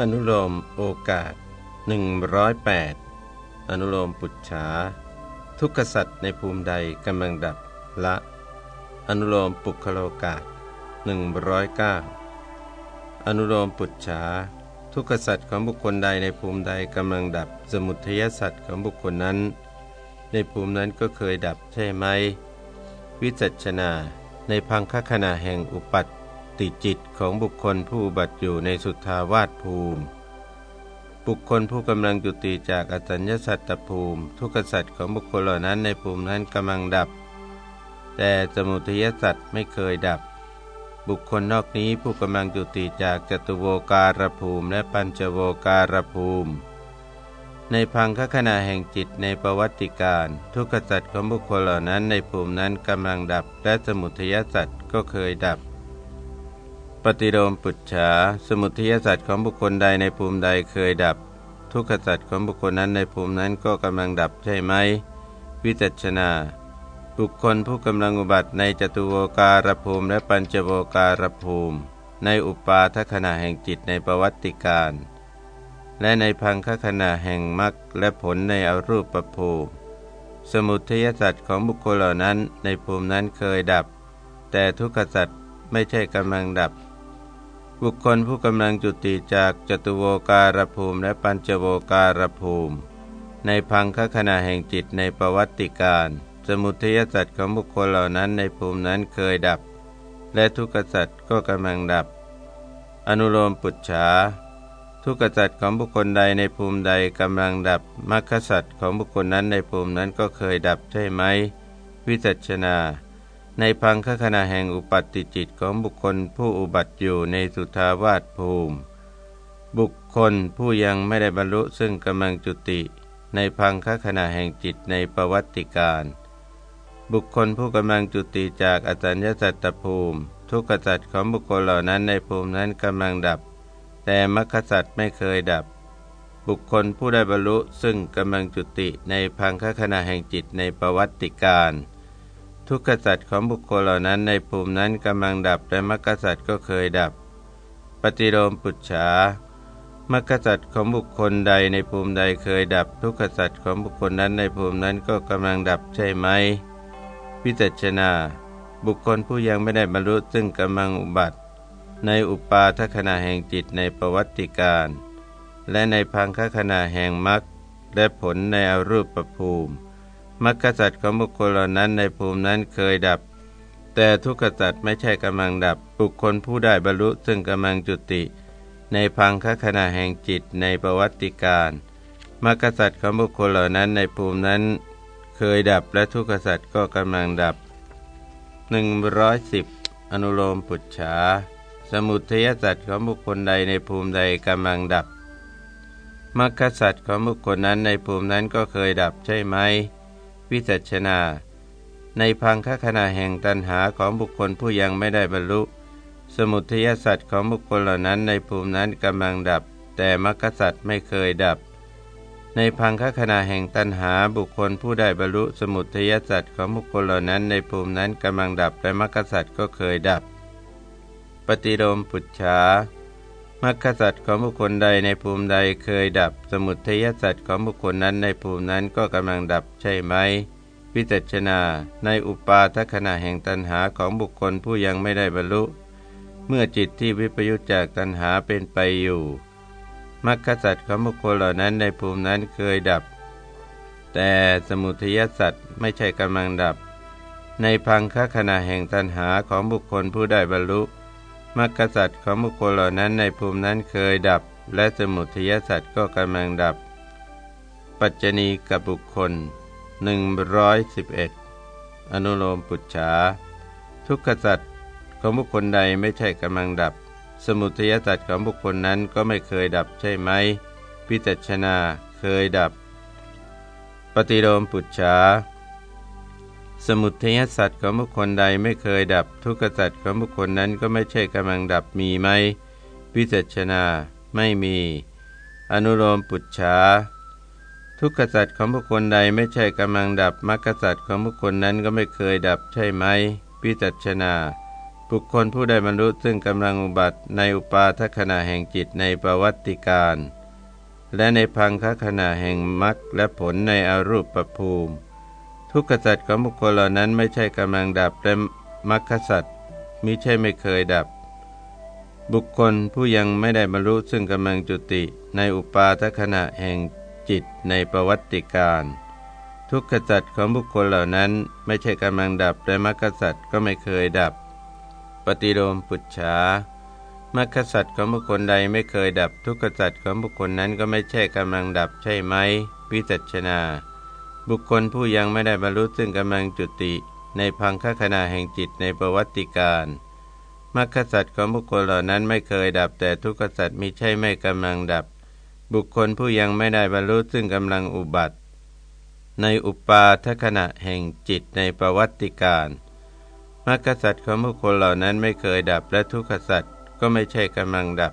อนุโลมโอกาส 108 อนุโลมปุจฉา ทุกขสัตว์ในภูมิใดกำลังดับละ อนุโลมปุคโลกาส 109 อนุโลมปุจฉา ทุกขสัตว์ของบุคคลใดในภูมิใดกำลังดับ สมุทัยสัตว์ของบุคคลนั้น ในภูมินั้นก็เคยดับใช่ไหม วิจัชนา ในพังคขณะแห่งอุปัต ติจิตของบุคคลผู้บัติอยู่ในสุทธาวาสภูมิ บุคคลผู้กำลังจุติจากอสัญญสัตตภูมิ ทุกขสัตว์ของบุคคลเหล่านั้นในภูมินั้นกำลังดับ แต่สมุทัยสัตว์ไม่เคยดับ บุคคลนอกนี้ผู้กำลังจุติจากจตุโวการภูมิและปัญจโวการภูมิในพังคขณะแห่งจิตในประวัติการ ทุกขสัตว์ของบุคคลเหล่านั้นในภูมินั้นกำลังดับ และสมุทัยสัตว์ก็เคยดับ ปฏิโลมปุจฉาสมุทัยสัตว์ของบุคคลใดในภูมิใดเคยดับ ทุกขสัตว์ของบุคคลนั้นในภูมินั้นก็กำลังดับใช่ไหม วิจัชนาบุคคลผู้กำลังอุบัติในจตุโวการภูมิและปัญจโวการภูมิ ในอุปาทขณะแห่งจิตในประวัติการ และในพังคขณะแห่งมรรคและผลในอรูปภูมิ สมุทัยสัตว์ของบุคคลเหล่านั้นในภูมินั้นเคยดับ แต่ทุกขสัตว์ไม่ใช่กำลังดับ บุคคลผู้กำลังจุติจากจตุโวการภูมิและปัญจโวการภูมิ ในพังคขณะแห่งจิตในประวัติการ สมุทัยสัตว์ของบุคคลเหล่านั้นในภูมินั้นเคยดับ และทุกขสัตว์ก็กำลังดับ อนุโลมปุจฉาทุกขสัตว์ของบุคคลใดในภูมิใดกำลังดับมรรคสัตว์ของบุคคลนั้นในภูมินั้นก็เคยดับใช่ไหม วิจัชนา ในพังคขณะแห่งอุปัติจิตของบุคคลผู้อุบัติอยู่ในสุทาวาสภูมิ บุคคลผู้ยังไม่ได้บรรลุซึ่งกำลังจุติ ในพังคขณะแห่งจิตในประวัติการ บุคคลผู้กำลังจุติจากอจัญญสัตตภูมิ ทุกขสัตว์ของบุคคลเหล่านั้นในภูมินั้นกำลังดับ แต่มรรคสัตว์ไม่เคยดับ บุคคลผู้ได้บรรลุซึ่งกำลังจุติในพังคขณะแห่งจิตในประวัติการ ทุกขสัตว์ของบุคคลเหล่านั้นในภูมินั้นกำลังดับและมรรคสัตว์ก็เคยดับ ปฏิโลมปุจฉามรรคสัตว์ของบุคคลใดในภูมิใดเคยดับ ทุกขสัตว์ของบุคคลนั้นในภูมินั้นก็กำลังดับใช่ไหมพิจัชนา บุคคลผู้ยังไม่ได้บรรลุซึ่งกำลังอุบัติ ในอุปาทขณะแห่งจิตในประวัติการ และในพังคขณะแห่งมรรคและผลในอรูปภูมิ มรรคสัตว์ของบุคคลเหล่านั้นในภูมินั้นเคยดับ แต่ทุกขสัตว์ไม่ใช่กำลังดับ บุคคลผู้ได้บรรลุซึ่งกำลังจุติ ในพังคขณะแห่งจิตในประวัติการมรรคสัตว์ของบุคคลเหล่านั้นในภูมินั้น เคยดับและทุกขสัตว์ก็กำลังดับ 110 อนุโลมปุจฉาสมุทัยสัตว์ของบุคคลใดในภูมิใดกำลังดับมรรคสัตว์ของบุคคลนั้นในภูมินั้นก็เคยดับใช่ไหม วิจัชนา ในพังคขณะแห่งตันหาของบุคคลผู้ยังไม่ได้บรรลุ สมุทัยสัตว์ของบุคคลเหล่านั้นในภูมินั้นกำลังดับ แต่มรรคสัตว์ไม่เคยดับ ในพังคขณะแห่งตันหาบุคคลผู้ได้บรรลุสมุทัยสัตว์ของบุคคลเหล่านั้นในภูมินั้นกำลังดับและมรรคสัตว์ก็เคยดับ ปฏิโลมปุจฉา มรรคสัตว์ของบุคคลใดในภูมิใดเคยดับ สมุทัยสัตว์ของบุคคลนั้นในภูมินั้นก็กำลังดับใช่ไหมวิจัชนาในอุปาทขณะแห่งตัณหาของบุคคลผู้ยังไม่ได้บรรลุ เมื่อจิตที่วิปยุจจากตัณหาเป็นไปอยู่มรรคสัตว์ของบุคคลเหล่านั้นในภูมินั้นเคยดับ แต่สมุทัยสัตว์ไม่ใช่กำลังดับ ในพังคขณะแห่งตัณหาของบุคคลผู้ได้บรรลุ มรรคสัตว์ของบุคคลเหล่านั้นในภูมินั้นเคยดับ และสมุทัยสัตว์ก็กำลังดับ ปัจจณีกับบุคคล 111 อนุโลมปุจฉาทุกขสัตว์ของบุคคลใดไม่ใช่กำลังดับ สมุทัยสัตว์ของบุคคลนั้นก็ไม่เคยดับใช่ไหมพิจัชนาเคยดับ ปฏิโลมปุจฉา สมุทัยสัตว์ของบุคคลใดไม่เคยดับ ทุกขสัตว์ของบุคคลนั้นก็ไม่ใช่กำลังดับมีไหมวิจัชนาไม่มี อนุโลมปุจฉาทุกขสัตว์ของบุคคลใดไม่ใช่กำลังดับมรรคสัตว์ของบุคคลนั้นก็ไม่เคยดับใช่ไหมวิจัชนาบุคคลผู้ได้บรรลุซึ่งกำลังอุบัติในอุปาทขณะแห่งจิตในประวัติการ และในพังคขณะแห่งมรรคและผลในอรูปภูมิ ทุกขสัตว์ของบุคคลเหล่านั้นไม่ใช่กำลังดับและมรรคสัตว์มิใช่ไม่เคยดับ บุคคลผู้ยังไม่ได้บรรลุซึ่งกำลังจุติในอุปาทขณะแห่งจิตในประวัติการ ทุกขสัตว์ของบุคคลเหล่านั้นไม่ใช่กำลังดับและมรรคสัตว์ก็ไม่เคยดับ ปฏิโลมปุจฉามรรคสัตว์ของบุคคลใดไม่เคยดับ ทุกขสัตว์ของบุคคลนั้นก็ไม่ใช่กำลังดับใช่ไหมวิจัชนา บุคคลผู้ยังไม่ได้บรรลุซึ่งกำลังจุติในพังคขณะแห่งจิตในประวัติการมรรคสัตว์ของบุคคลเหล่านั้นไม่เคยดับแต่ทุกขสัตว์มิใช่ไม่กำลังดับ บุคคลผู้ยังไม่ได้บรรลุซึ่งกำลังอุบัติ ในอุปาทขณะแห่งจิตในประวัติการมรรคสัตว์ของบุคคลเหล่านั้นไม่เคยดับและทุกขสัตว์ก็ไม่ใช่กำลังดับ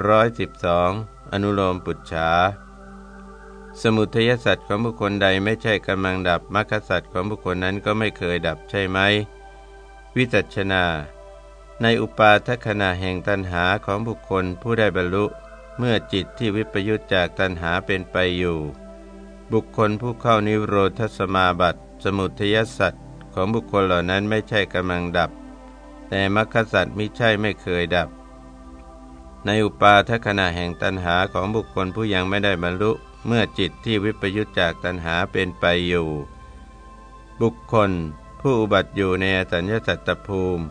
112 อนุโลมปุจฉา สมุทัยสัตว์ของบุคคลใดไม่ใช่กำลังดับมรรคสัตว์ของบุคคลนั้นก็ไม่เคยดับใช่ไหม วิจัชนา ในอุปาทขณะแห่งตันหาของบุคคลผู้ได้บรรลุ เมื่อจิตที่วิปยุตจากตันหาเป็นไปอยู่ บุคคลผู้เข้านิโรธสมาบัติสมุทัยสัตว์ของบุคคลเหล่านั้นไม่ใช่กำลังดับ แต่มรรคสัตว์มิใช่ไม่เคยดับ ในอุปาทขณะแห่งตันหาของบุคคลผู้ยังไม่ได้บรรลุ เมื่อจิตที่วิปยุตจากตันหาเป็นไปอยู่ บุคคล ผู้อุบัติอยู่ในอสัญญาสัตตภูมิ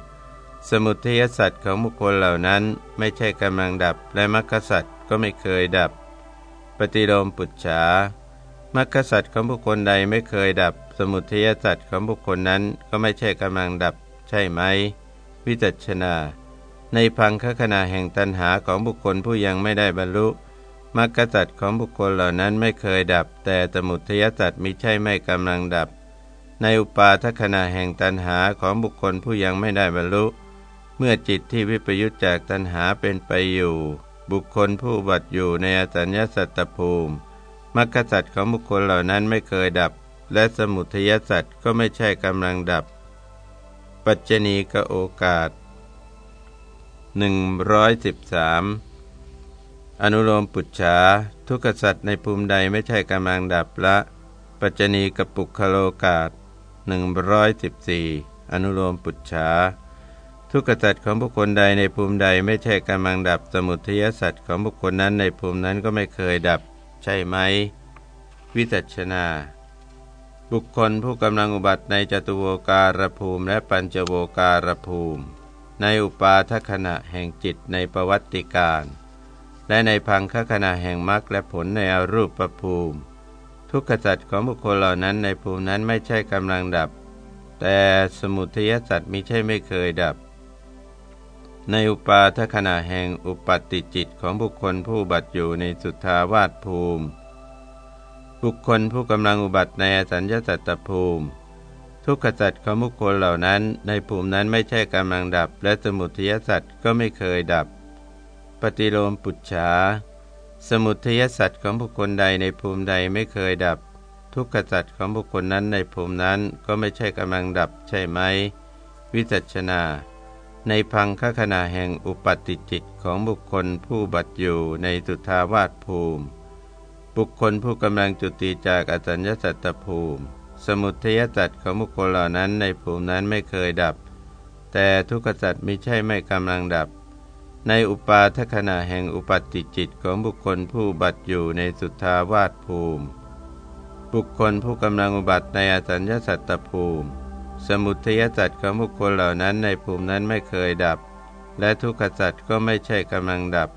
สมุทัยสัตว์ของบุคคลเหล่านั้นไม่ใช่กำลังดับและมรรคสัตว์ก็ไม่เคยดับ ปฏิโลมปุจฉามรรคสัตว์ของบุคคลใดไม่เคยดับ สมุทัยสัตว์ของบุคคลนั้นก็ไม่ใช่กำลังดับ ใช่ไหม วิจัชนา ในพังคขณะแห่งตันหาของบุคคลผู้ยังไม่ได้บรรลุ มรรคสัตว์ของบุคคลเหล่านั้นไม่เคยดับ แต่สมุทัยสัตว์มิใช่ไม่กำลังดับ ในอุปาทขณะแห่งตันหาของบุคคลผู้ยังไม่ได้บรรลุ เมื่อจิตที่วิปยุตจากตันหาเป็นไปอยู่ บุคคลผู้บัตอยู่ในอสัญญาสัตตภูมิมรรคสัตว์ของบุคคลเหล่านั้นไม่เคยดับ และสมุทยสัตว์ก็ไม่ใช่กำลังดับ ปัจจณีกโอกาส113 อนุโลมปุจฉาทุกขสัตว์ในภูมิใดไม่ใช่กำลังดับละ ปัจจณีกปุคโลกาส114 อนุโลมปุจฉาทุกขสัตว์ของบุคคลใดในภูมิใดไม่ใช่กำลังดับสมุทยสัตว์ของบุคคลนั้นในภูมินั้นก็ไม่เคยดับ ใช่ไหม วิจัชนา บุคคลผู้กำลังอุบัติในจตุโวการภูมิและปัญจโวการภูมิ ในอุปาทขณะแห่งจิตในประวัติการ และในพังคขณะแห่งมรรคและผลในอรูปภูมิ ทุกขจัตของบุคคลเหล่านั้นในภูมินั้นไม่ใช่กำลังดับ แต่สมุทัยสัตว์มิใช่ไม่เคยดับ ในอุปาทขณะแห่งอุปติจิตของบุคคลผู้บัติอยู่ในสุทธาวาสภูมิ บุคคลผู้กำลังอุบัติในอสัญญาสัตตภูมิ ทุกขสัตว์ของบุคคลเหล่านั้น ในภูมินั้นไม่ใช่กำลังดับ และสมุทัยสัตว์ก็ไม่เคยดับ ปฏิโลมปุจฉา สมุทัยสัตว์ของบุคคลใดในภูมิใดไม่เคยดับ ทุกขสัตว์ของบุคคลนั้นในภูมินั้นก็ไม่ใช่กำลังดับใช่ไหม วิจัชนา ในพังคขณะแห่งอุปติจิตของบุคคลผู้บัตอยู่ในสุทาวาสภูมิ บุคคลผู้กำลังจุติจากอสัญญสัตตภูมิ สมุทัยสัตว์ของบุคคลเหล่านั้นในภูมินั้นไม่เคยดับ แต่ทุกขสัตว์มิใช่ไม่กำลังดับ ในอุปาทขณะแห่งอุปัติจิตของบุคคลผู้บัตอยู่ในสุทธาวาสภูมิ บุคคลผู้กำลังอุบัติในอสัญญสัตตภูมิ สมุทัยสัตว์ของบุคคลเหล่านั้นในภูมินั้นไม่เคยดับ และทุกขสัตว์ก็ไม่ใช่กำลังดับ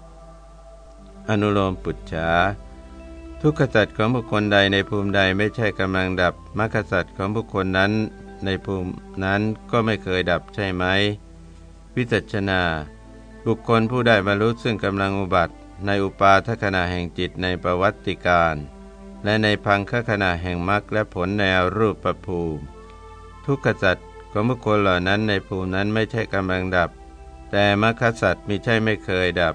อนุโลมปุจฉาทุกขสัตว์ของบุคคลใดในภูมิใดไม่ใช่กำลังดับมรรคสัตว์ของบุคคลนั้นในภูมินั้นก็ไม่เคยดับใช่ไหมวิจัชนา บุคคลผู้ได้บรรลุซึ่งกำลังอุบัติ ในอุปาทขณะแห่งจิตในประวัติการ และในพังคขณะแห่งมรรคและผลในรูปประภูมิ ทุกขสัตว์ของบุคคลเหล่านั้นในภูมินั้นไม่ใช่กำลังดับ แต่มรรคสัตว์มิใช่ไม่เคยดับ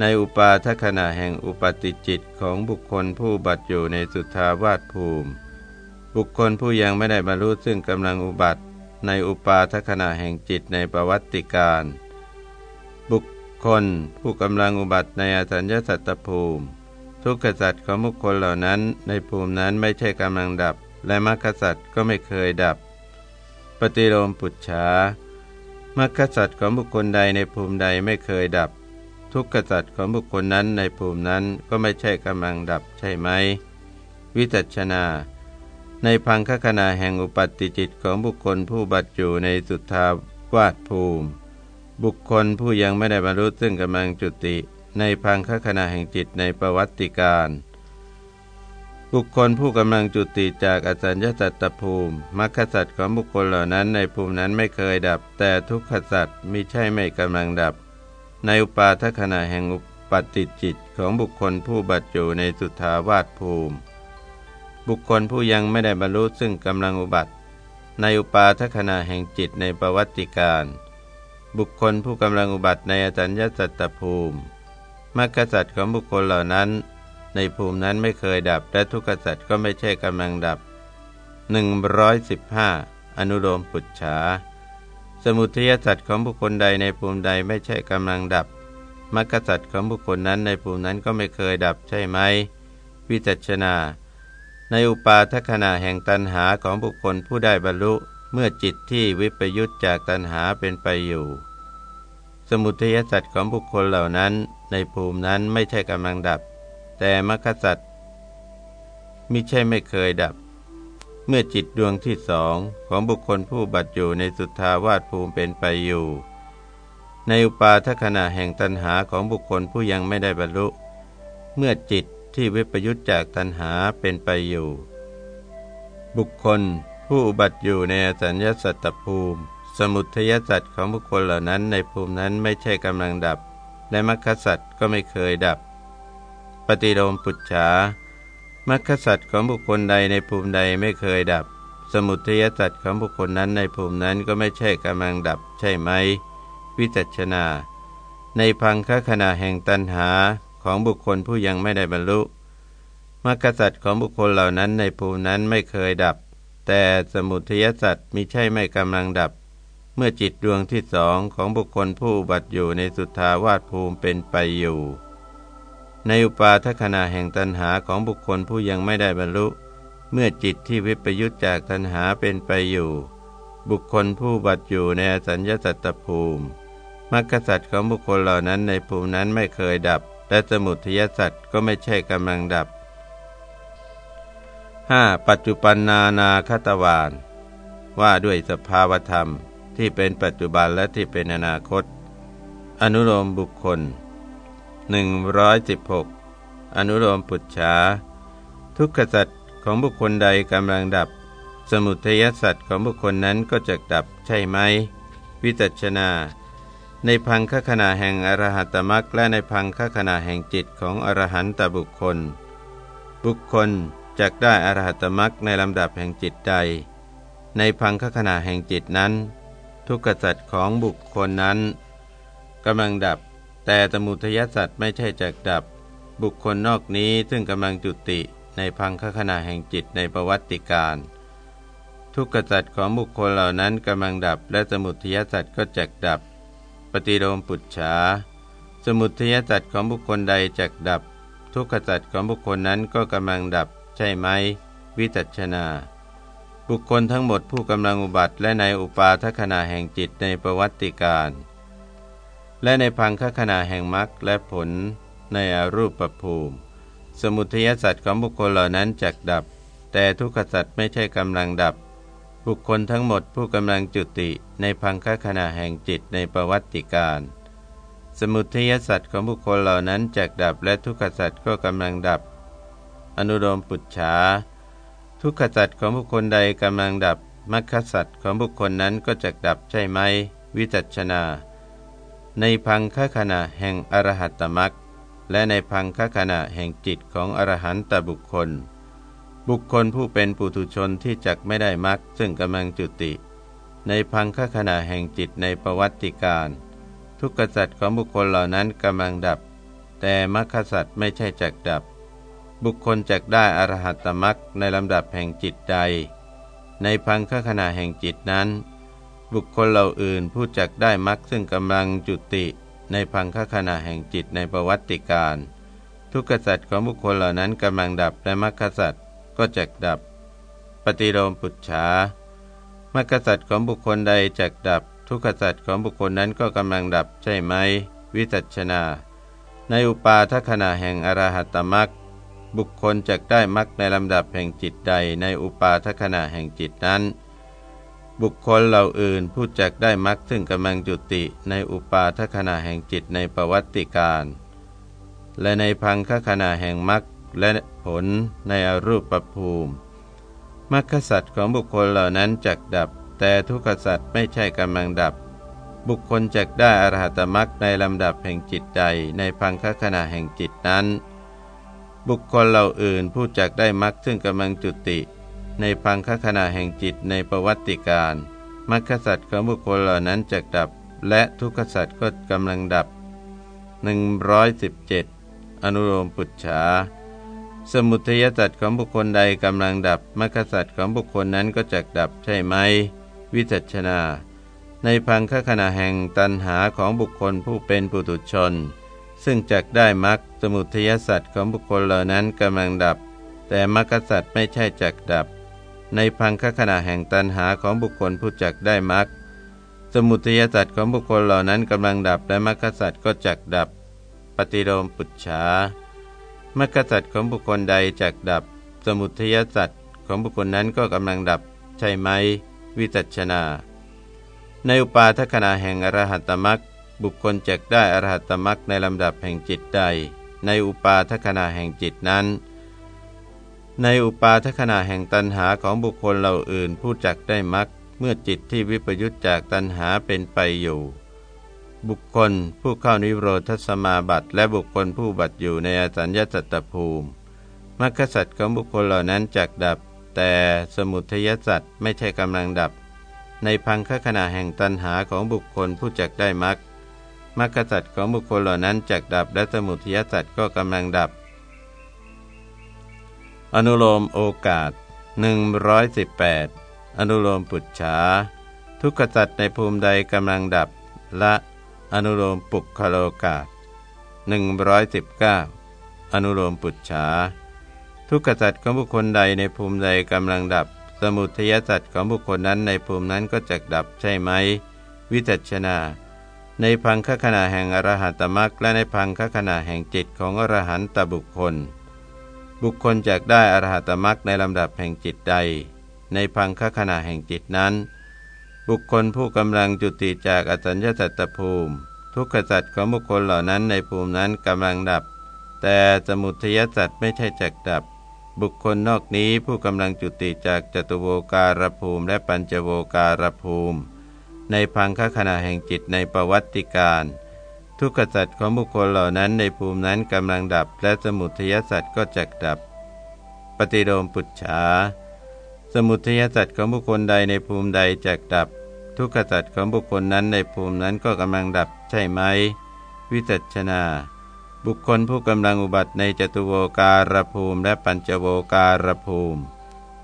ในอุปาทขณะแห่งอุปติจิตของบุคคลผู้บัติอยู่ในสุทธาวาสภูมิ บุคคลผู้ยังไม่ได้บรรลุซึ่งกำลังอุบัติ ในอุปาทขณะแห่งจิตในประวัติการ คลผู้กำลังอุบัติในอสัญญสัตตภูมิ ทุกขสัตว์ของบุคคลเหล่านั้น ในภูมินั้นไม่ใช่กำลังดับ และมรรคสัตว์ก็ไม่เคยดับ ปฏิโลมปุจฉามรรคสัตว์ของบุคคลใดในภูมิใดไม่เคยดับ ทุกขสัตว์ของบุคคลนั้นในภูมินั้นก็ไม่ใช่กำลังดับใช่ไหม วิจัชนาในพังคขณะแห่งอุปัติจิตของบุคคลผู้บัตอยู่ในสุทธาวาสภูมิ บุคคลผู้ยังไม่ได้บรรลุซึ่งกำลังจุติในพังคขณะแห่งจิตในประวัติการ บุคคลผู้กำลังจุติจากอสัญญาสัตตภูมิมรรคสัตว์ของบุคคลเหล่านั้นในภูมินั้นไม่เคยดับ แต่ทุกขสัตว์มิใช่ไม่กำลังดับ ในอุปาทขณะแห่งอุปติจิตของบุคคลผู้บัตอยู่ในสุทธาวาสภูมิ บุคคลผู้ยังไม่ได้บรรลุซึ่งกำลังอุบัติ ในอุปาทขณะแห่งจิตในประวัติการ บุคคลผู้กำลังอุบัติในอสัญญาสัตตภูมิมรรคสัตว์ของบุคคลเหล่านั้น ในภูมินั้นไม่เคยดับ และทุกขสัตว์ก็ไม่ใช่กำลังดับ 115 อนุโลมปุจฉา สมุทัยสัตว์ของบุคคลใดในภูมิใดไม่ใช่กำลังดับมรรคสัตว์ของบุคคลนั้นในภูมินั้นก็ไม่เคยดับใช่ไหม วิจัชนา ในอุปาทขณะแห่งตันหาของบุคคลผู้ได้บรรลุ เมื่อจิตที่วิปยุตจากตันหาเป็นไปอยู่ สมุทัยสัตว์ของบุคคลเหล่านั้นในภูมินั้นไม่ใช่กำลังดับ แต่มรรคสัตว์มิใช่ไม่เคยดับ เมื่อจิตดวงที่สองของบุคคลผู้บัตอยู่ในสุทธาวาสภูมิเป็นไปอยู่ ในอุปาทขณะแห่งตันหาของบุคคลผู้ยังไม่ได้บรรลุ เมื่อจิตที่วิปยุตจากตันหาเป็นไปอยู่ บุคคล ผู้อุบัติอยู่ในสัญญาสัตตภูมิ สมุทยสัตว์ของบุคคลเหล่านั้นในภูมินั้นไม่ใช่กำลังดับ และมรรคสัตว์ก็ไม่เคยดับ ปฏิโลมปุจฉามรรคสัตว์ของบุคคลใดในภูมิใดไม่เคยดับ สมุทยสัตว์ของบุคคลนั้นในภูมินั้นก็ไม่ใช่กำลังดับ ใช่ไหม วิจัชนา ในพังคขณะแห่งตันหาของบุคคลผู้ยังไม่ได้บรรลุมรรคสัตว์ของบุคคลเหล่านั้นในภูมินั้นไม่เคยดับ แต่สมุทัยสัตว์มิใช่ไม่กำลังดับ เมื่อจิตดวงที่สองของบุคคลผู้บัติอยู่ในสุทธาวาสภูมิเป็นไปอยู่ ในอุปาทขณะแห่งตันหาของบุคคลผู้ยังไม่ได้บรรลุ เมื่อจิตที่วิปยุตจากตันหาเป็นไปอยู่ บุคคลผู้บัตอยู่ในอสัญญาสัตตภูมิมรรคสัตว์ของบุคคลเหล่านั้นในภูมินั้นไม่เคยดับ และสมุทัยสัตว์ก็ไม่ใช่กำลังดับ 5. ปัจจุปันนานาคตวานว่าด้วยสภาวธรรมที่เป็นปัจจุบันและที่เป็นอนาคต อนุโลมบุคคล 116 อนุโลมปุจฉาทุกขสัตว์ของบุคคลใดกำลังดับ สมุทัยสัตว์ของบุคคลนั้นก็จะดับใช่ไหม วิจัชนา ในพังคขณะแห่งอรหัตมรักและในพังคขณะแห่งจิตของอรหันตบุคคล บุคคล จักได้อรหัตมรักในลำดับแห่งจิตใด ในพังคขณะแห่งจิตนั้น ทุกขสัตว์ของบุคคลนั้นกำลังดับ แต่สมุทยสัตว์ไม่ใช่จักดับ บุคคลนอกนี้ซึ่งกำลังจุติในพังคขณะแห่งจิตในประวัติการทุกขสัตว์ของบุคคลเหล่านั้นกำลังดับ และสมุทยสัตว์ก็จักดับ ปฏิโลมปุจฉาสมุทยสัตว์ของบุคคลใดจักดับ ทุกขสัตว์ของบุคคลนั้นก็กำลังดับ ช่ไหม วิจัชนา บุคคลทั้งหมดผู้กำลังอุบัติ และในอุปาทขณะแห่งจิตในประวัติการ และในพังคขณะแห่งมรรคและผลในอรูปภูมิ สมุทัยสัตว์ของบุคคลเหล่านั้นจักดับ แต่ทุกขสัตว์ไม่ใช่กำลังดับ บุคคลทั้งหมดผู้กำลังจุติในพังคขณะแห่งจิตในประวัติการสมุทัยสัตว์ของบุคคลเหล่านั้นจักดับและทุกขสัตว์ก็กำลังดับ อนุโลมปุจฉาทุกขสัตว์ของบุคคลใดกำลังดับมรรคสัตว์ของบุคคลนั้นก็จักดับใช่ไหม วิจัชนา ในพังคขณะแห่งอรหัตตมักและในพังคขณะแห่งจิตของอรหันตบุคคล บุคคลผู้เป็นปุถุชนที่จักไม่ได้มักซึ่งกำลังจุติ ในพังคขณะแห่งจิตในประวัติการ ทุกขสัตว์ของบุคคลเหล่านั้นกำลังดับ แต่มรรคสัตว์ไม่ใช่จักดับ บุคคลจักได้อรหัตตมักในลำดับแห่งจิตใด ในพังคขณะแห่งจิตนั้น บุคคลเหล่าอื่นผู้จักได้มรรคซึ่งกำลังจุติในพังคขณะแห่งจิตในประวัติการ ทุกขสัตว์ของบุคคลเหล่านั้นกำลังดับและมรรคสัตว์ก็จักดับ ปฏิโลมปุจฉามรรคสัตว์ของบุคคลใดจักดับ ทุกขสัตว์ของบุคคลนั้นก็กำลังดับใช่ไหม วิจัชนา ในอุปาทขณะแห่งอรหัตตมรรค บุคคลจักได้มรรคในลำดับแห่งจิตใดในอุปาทขณะแห่งจิตนั้น บุคคลเหล่าอื่นผู้จักได้มรรคซึ่งกำลังจุติในอุปาทขณะแห่งจิตในประวัติการและในพังคขณะแห่งมรรคและผลในอรูปภูมิมรรคสัตว์ของบุคคลเหล่านั้นจักดับ แต่ทุกขสัตว์ไม่ใช่กำลังดับ บุคคลจักได้อรหัตมรรคในลำดับแห่งจิตใดในพังคขณะแห่งจิตนั้น บุคคลเหล่าอื่นผู้จักได้มรรคซึ่งกำลังจุติ ในพังคขณะแห่งจิตในประวัติการมรรคสัตว์ของบุคคลเหล่านั้นจักดับ และทุกขสัตว์ก็กำลังดับ 117 อนุโลมปุจฉาสมุทัยสัตว์ของบุคคลใดกำลังดับมรรคสัตว์ของบุคคลนั้นก็จักดับใช่ไหม วิจัชนา ในพังคขณะแห่งตันหาของบุคคลผู้เป็นปุถุชน ซึ่งจักได้มรรคสมุทยสัตว์ของบุคคลเหล่านั้นกำลังดับ แต่มรรคสัตว์ไม่ใช่จักดับ ในพังคขณะแห่งตันหาของบุคคลผู้จักได้มรรคสมุทยสัตว์ของบุคคลเหล่านั้นกำลังดับและมรรคสัตว์ก็จักดับ ปฏิโลมปุจฉามรรคสัตว์ของบุคคลใดจักดับ สมุทยสัตว์ของบุคคลนั้นก็กำลังดับ ใช่ไหม วิจัชนา ในอุปาทขณะแห่งอรหัตมรรค บุคคลจักได้อรหัตมรักในลำดับแห่งจิตใด ในอุปาทขณะแห่งจิตนั้น ในอุปาทขณะแห่งตันหาของบุคคลเหล่าอื่น ผู้จักได้มรักเมื่อจิตที่วิปยุตจากตันหาเป็นไปอยู่ บุคคลผู้เข้านิโรธสมาบัติและบุคคลผู้บัติอยู่ในอสัญญาสัตตภูมิมรรคสัตว์ของบุคคลเหล่านั้นจักดับ แต่สมุทยสัตว์ไม่ใช่กำลังดับ ในพังคขณะแห่งตันหาของบุคคลผู้จักได้มรรค มรรคสัตว์ของบุคคลเหล่านั้นจักดับและสมุทัยสัตว์ก็กำลังดับ อนุโลมโอกาส 118 อนุโลมปุจฉาทุกขสัตว์ในภูมิใดกำลังดับ ละอนุโลมปุกคโลกาส119 อนุโลมปุจฉาทุกขสัตว์ของบุคคลใดในภูมิใดกำลังดับ สมุทัยสัตว์ของบุคคลนั้นในภูมินั้นก็จักดับใช่ไหม วิจัชนา ในพังคขณะแห่งอรหัตมรักและในพังคขณะแห่งจิตของอรหันตบุคคล บุคคลจากได้อรหัตมรักในลำดับแห่งจิตใด ในพังคขณะแห่งจิตนั้น บุคคลผู้กำลังจุติจากอสัญญาสัตตภูมิ ทุกขสัตว์ของบุคคลเหล่านั้นในภูมินั้นกำลังดับ แต่สมุทยสัตว์ไม่ใช่จักดับ บุคคลนอกนี้ผู้กำลังจุติจากจตุโวการภูมิและปัญจโวการภูมิ ในพังคขณะแห่งจิตในประวัติการ ทุกขสัตว์ของบุคคลเหล่านั้นในภูมินั้นกำลังดับ และสมุทัยสัตว์ก็จักดับ ปฏิโลมปุจฉาสมุทัยสัตว์ของบุคคลใดในภูมิใดจักดับ ทุกขสัตว์ของบุคคลนั้นในภูมินั้นก็กำลังดับใช่ไหม วิจัชนาบุคคลผู้กำลังอุบัติในจตุโวการภูมิและปัญจโวการภูมิ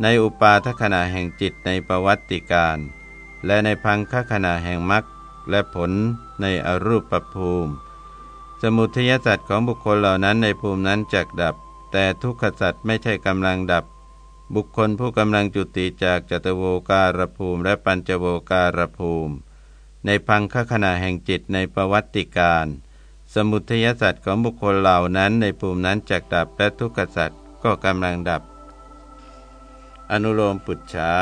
ในอุปาทขณะแห่งจิตในประวัติการ และในพังคขณะแห่งมรรคและผลในอรูปปภูมิ สมุทัยสัตว์ของบุคคลเหล่านั้นในภูมินั้นจักดับ แต่ทุกขสัตว์ไม่ใช่กำลังดับ บุคคลผู้กำลังจุติจากจตโวการภูมิและปัญจโวการภูมิ ในพังคขณะแห่งจิตในประวัติการ สมุทัยสัตว์ของบุคคลเหล่านั้นในภูมินั้นจักดับและทุกขสัตว์ก็กำลังดับ อนุโลมปุจฉา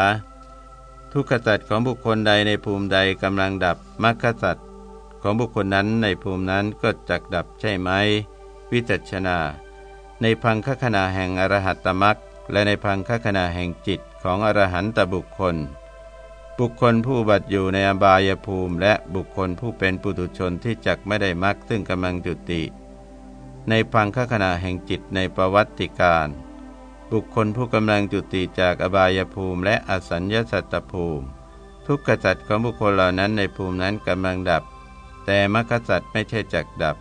ทุกขสัตว์ของบุคคลใดในภูมิใดกำลังดับมรรคสัตว์ของบุคคลนั้นในภูมินั้นก็จักดับใช่ไหม วิจัชนา ในพังคขณะแห่งอรหัตตมรรคและในพังคขณะแห่งจิตของอรหันตบุคคล บุคคลผู้บัตอยู่ในอบายภูมิ และบุคคลผู้เป็นปุถุชนที่จักไม่ได้มรรคซึ่งกำลังจุติ ในพังคขณะแห่งจิตในประวัติการ บุคคลผู้กำลังจุติจากอบายภูมิ และอสัญญาสัตตภูมิ ทุกขจัตของบุคคลเหล่านั้นในภูมินั้นกำลังดับ แต่มรรคสัตไม่ใช่จักดับ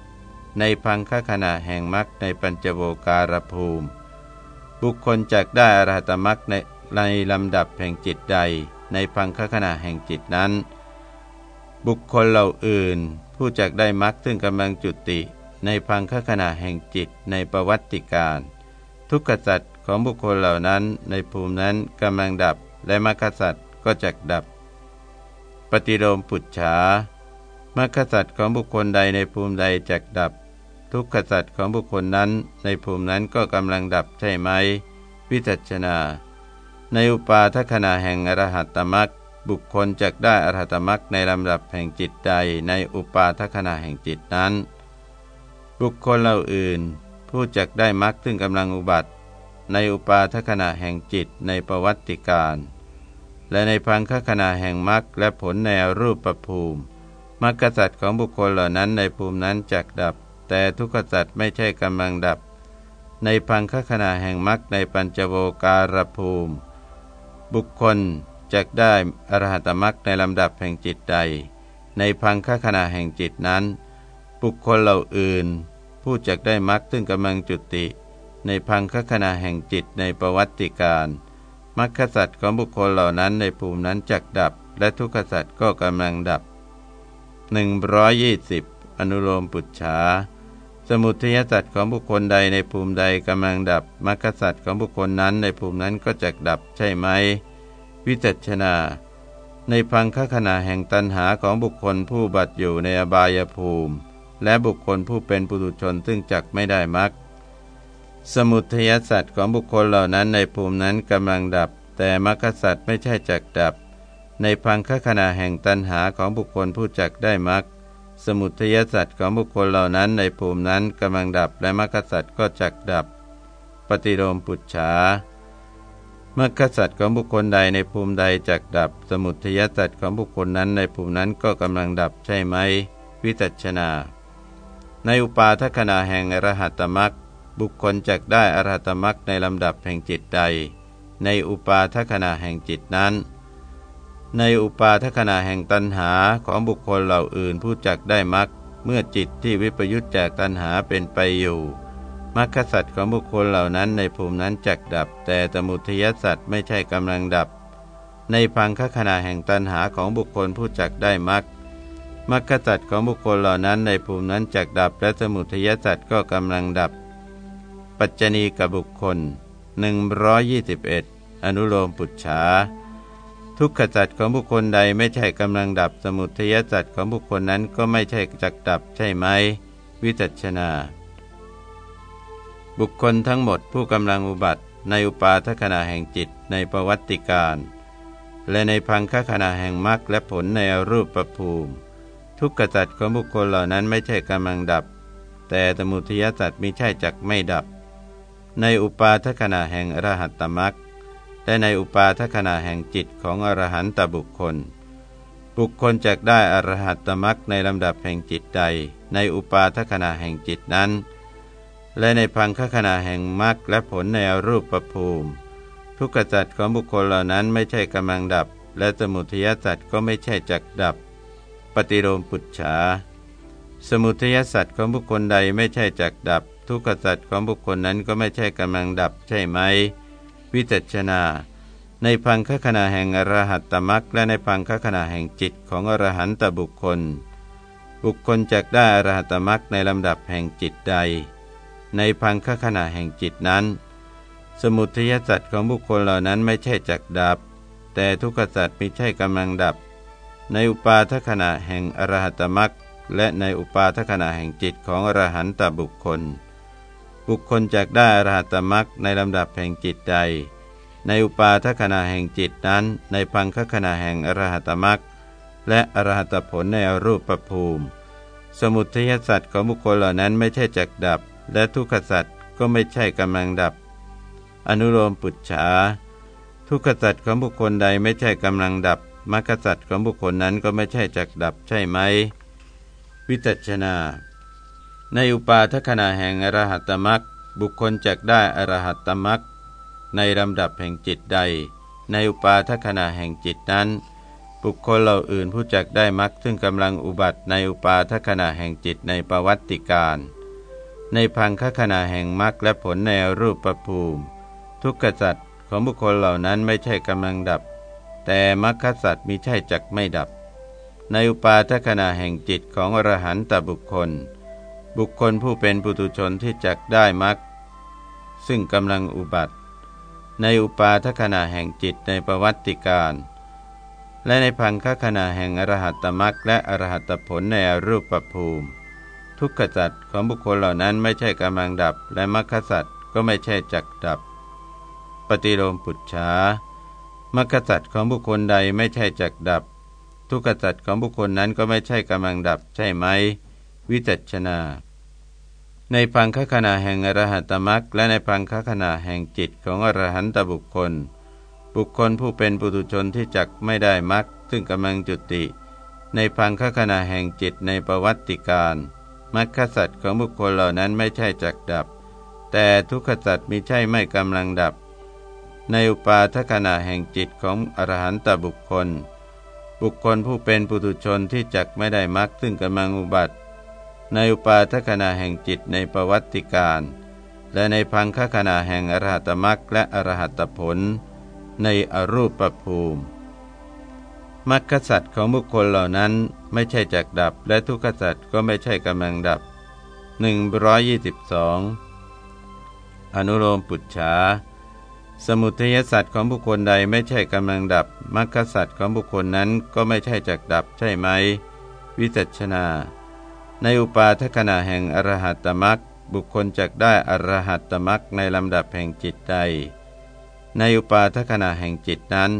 ในพังคขณะแห่งมรรคในปัญจโวการภูมิ บุคคลจักได้อรหัตมรรคในในลำดับแห่งจิตใด ในพังคขณะแห่งจิตนั้น บุคคลเหล่าอื่น ผู้จักได้มรรคซึ่งกำลังจุติ ในพังคขณะแห่งจิตในประวัติการ ทุกขสัตว ของบุคคลเหล่านั้นในภูมินั้นกำลังดับและมรรคสัตว์ก็จักดับ ปฏิโลมปุจฉามรรคสัตว์ของบุคคลใดในภูมิใดจักดับ ทุกขสัตว์ของบุคคลนั้น ในภูมินั้นก็กำลังดับใช่ไหม วิจัชนา ในอุปาทขณะแห่งอรหัตตมรรคบุคคลจักได้อรหัตมรรคในลำดับแห่งจิตใดในอุปาทขณะแห่งจิตนั้น บุคคลเหล่าอื่น ผู้จักได้มรรคซึ่งกำลังอุบัติ ในอุปาทขณะแห่งจิตในประวัติการ และในพังคขณะแห่งมรรคและผลในรูปประภูมิมรรคสัตว์ของบุคคลเหล่านั้นในภูมินั้นจักดับ แต่ทุกขสัตว์ไม่ใช่กำลังดับ ในพังคขณะแห่งมรรคในปัญจโวการภูมิ บุคคลจักได้อรหัตมรักในลำดับแห่งจิตใด ในพังคขณะแห่งจิตนั้น บุคคลเหล่าอื่น ผู้จักได้มรักซึ่งกำลังจุติ ในพังคขณะแห่งจิตในประวัติการมรรคสัตว์ของบุคคลเหล่านั้นในภูมินั้นจักดับ และทุกขสัตว์ก็กำลังดับ 120 อนุโลมปุจฉาสมุทัยสัตว์ของบุคคลใดในภูมิใดกำลังดับมรรคสัตว์ของบุคคลนั้นในภูมินั้นก็จักดับใช่ไหม วิจัชนา ในพังคขณะแห่งตันหาของบุคคลผู้บัตอยู่ในอบายภูมิ และบุคคลผู้เป็นปุถุชนซึ่งจักไม่ได้มัก สมุทยสัตว์ของบุคคลเหล่านั้นในภูมินั้นกำลังดับ แต่มรรคสัตว์ไม่ใช่จักดับ ในพังคขณะแห่งตันหาของบุคคลผู้จักได้มักสมุทยสัตว์ของบุคคลเหล่านั้นในภูมินั้นกำลังดับและมรรคสัตว์ก็จักดับ ปฏิโลมปุจฉามรรคสัตว์ของบุคคลใดในภูมิใดจักดับ สมุทยสัตว์ของบุคคลนั้นในภูมินั้นก็กำลังดับใช่ไหม วิจัชนา ในอุปาทขณะแห่งอรหัตมรรค บุคคลจักได้อรหัตมรรคในลำดับแห่งจิตใด ในอุปาทขณะแห่งจิตนั้น ในอุปาทขณะแห่งตัณหาของบุคคลเหล่าอื่นผู้จักได้มรรคเมื่อจิตที่วิปยุตจากตัณหาเป็นไปอยู่มรรคสัตว์ของบุคคลเหล่านั้นในภูมินั้นจักดับ แต่สมุทยสัตว์ไม่ใช่กำลังดับ ในพังคขณะแห่งตันหาของบุคคลผู้จักได้มรรคมรรคสัตว์ของบุคคลเหล่านั้นในภูมินั้นจักดับ และสมุทยสัตว์ก็กำลังดับ ปัจจณีกับบุคคล 121 อนุโลมปุจฉาทุกขสัตของบุคคลใดไม่ใช่กำลังดับสมุทยสัตของบุคคลนั้นก็ไม่ใช่จักดับใช่ไหม วิจัชนา บุคคลทั้งหมดผู้กำลังอุบัติ ในอุปาทขณะแห่งจิตในประวัติการ และในพังคขณะแห่งมรรคและผลในรูปประภูมิ ทุกขจัตของบุคคลเหล่านั้นไม่ใช่กำลังดับ แต่สมุทยสัตมิใช่จักไม่ดับ ในอุปาทขณะแห่งอรหัตตมรรคและในอุปาทขณะแห่งจิตของอรหันตบุคคล บุคคลจักได้อรหัตตมรรคในลำดับแห่งจิตใด ในอุปาทขณะแห่งจิตนั้น และในพังคขณะแห่งมรรคและผลในรูปประภูมิ ทุกขจัตของบุคคลเหล่านั้นไม่ใช่กำลังดับ และสมุทัยสัตก็ไม่ใช่จักดับ ปฏิโลมปุจฉาสมุทัยสัตว์ของบุคคลใดไม่ใช่จักดับ ทุกขสัตว์ของบุคคลนั้นก็ไม่ใช่กำลังดับใช่ไหม วิจัชนา ในพังคขณะแห่งอรหัตตมรรคและในพังคขณะแห่งจิตของอรหันตบุคคล บุคคลจักได้อรหัตมรรคในลำดับแห่งจิตใด ในพังคขณะแห่งจิตนั้น สมุทัยสัตว์ของบุคคลเหล่านั้นไม่ใช่จักดับ แต่ทุกขสัตว์ไม่ใช่กำลังดับ ในอุปาทขณะแห่งอรหัตมักและในอุปาทขณะแห่งจิตของอรหันตบุคคล บุคคลจักได้อรหัตมรักในลำดับแห่งจิตใด ในอุปาทขณะแห่งจิตนั้น ในพังคขณะแห่งอรหัตมรักและอรหัตผลในอรูปประภูมิ สมุทัยสัตว์ของบุคคลเหล่านั้นไม่ใช่จักดับ และทุกขสัตว์ก็ไม่ใช่กำลังดับ อนุโลมปุจฉา ทุกขสัตว์ของบุคคลใดไม่ใช่กำลังดับมรรคสัตว์ของบุคคลนั้นก็ไม่ใช่จักดับใช่ไหมวิจัชนา ในอุปาทขณะแห่งอรหัตมรรคบุคคลจักได้อรหัตมรรคในลำดับแห่งจิตใด ในอุปาทขณะแห่งจิตนั้น บุคคลเหล่าอื่นผู้จักได้มรรคซึ่งกำลังอุบัติในอุปาทขณะแห่งจิตในประวัติการ ในพังคขณะแห่งมรรคและผลในรูปประภูมิ ทุกขสัตว์ของบุคคลเหล่านั้นไม่ใช่กำลังดับ แต่มรรคสัตว์มีใช่จักไม่ดับ ในอุปาทขณะแห่งจิตของอรหันตบุคคล บุคคลผู้เป็นปุตุชนที่จักได้มรรคซึ่งกำลังอุบัติ ในอุปาทขณะแห่งจิตในประวัติการ และในพังคขณะแห่งอรหัตมรรคและอรหัตผลในอรูปภูมิ ทุกขจัตของบุคคลเหล่านั้นไม่ใช่กำลังดับ และมรรคสัตก็ไม่ใช่จักดับ ปฏิโลมปุจฉามรรคสัตของบุคคลใดไม่ใช่จักดับ ทุกขสัตของบุคคลนั้นก็ไม่ใช่กำลังดับใช่ไหม วิจัชนา ในพังคขณะแห่งอรหัตมรรคและในพังคขณะแห่งจิตของอรหันตบุคคล บุคคลผู้เป็นปุถุชนที่จักไม่ได้มรรคซึ่งกำลังจุติ ในพังคขณะแห่งจิตในประวัติการมรรคสัตว์ของบุคคลเหล่านั้นไม่ใช่จักดับ แต่ทุกขสัตมิใช่ไม่กำลังดับ ในอุปาทขณะแห่งจิตของอรหันตบุคคล บุคคลผู้เป็นปุถุชนที่จักไม่ได้มรรคซึ่งกำลังอุบัติ ในอุปาทขณะแห่งจิตในประวัติการ และในพังคขณะแห่งอรหัตมรรคและอรหัตผล ในอรูปภูมิมรรคสัตว์ของบุคคลเหล่านั้นไม่ใช่จักดับ และทุกขสัตว์ก็ไม่ใช่กำลังดับ 122 อนุโลมปุจฉาสมุทัยสัตว์ของบุคคลใดไม่ใช่กำลังดับมรรคสัตว์ของบุคคลนั้นก็ไม่ใช่จักดับใช่ไหม วิจัชนา ในอุปาทขณะแห่งอรหัตตมรรคบุคคลจักได้อรหัตตมรรคในลำดับแห่งจิตใด ในอุปาทขณะแห่งจิตนั้น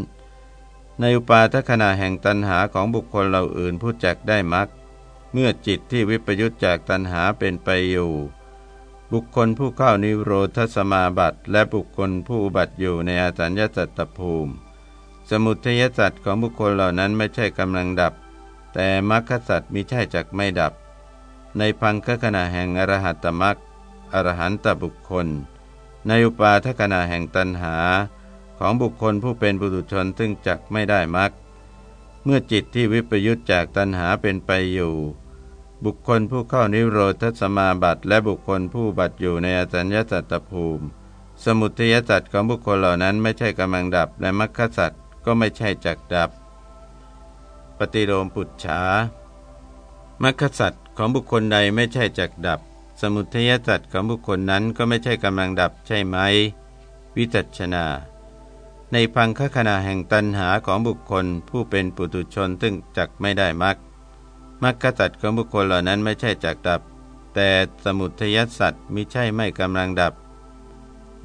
ในอุปาทขณะแห่งตัณหาของบุคคลเหล่าอื่นผู้จักได้มรรคเมื่อจิตที่วิปยุตจากตัณหาเป็นไปอยู่ บุคคลผู้เข้านิโรธสมาบัติและบุคคลผู้อุบัติอยู่ในอาสัญญสัตตภูมิ สมุทัยสัตว์ของบุคคลเหล่านั้นไม่ใช่กำลังดับ แต่มรรคสัตว์มิใช่จักไม่ดับ ในพังคขณะแห่งอรหัตตมรรคอรหันตบุคคล ในอุปาทขณะแห่งตันหา ของบุคคลผู้เป็นบุตุชนซึ่งจักไม่ได้มรรคเมื่อจิตที่วิปยุตจากตันหาเป็นไปอยู่ บุคคลผู้เข้านิโรธสมาบัติและบุคคลผู้บัติอยู่ในอสัญญาสัตตภูมิ สมุทัยสัตว์ของบุคคลเหล่านั้นไม่ใช่กำลังดับและมรรคสัตว์ก็ไม่ใช่จักดับ ปฏิโลมปุจฉามรรคสัตว ของบุคคลใดไม่ใช่จักดับ สมุทัยสัตว์ของบุคคลนั้นก็ไม่ใช่กำลังดับใช่ไหม วิจัชนา ในพังคขณะแห่งตันหาของบุคคลผู้เป็นปุตุชนซึ่งจักไม่ได้มรรคมรรคสัตว์ของบุคคลเหล่านั้นไม่ใช่จักดับ แต่สมุทัยสัตว์มิใช่ไม่กำลังดับ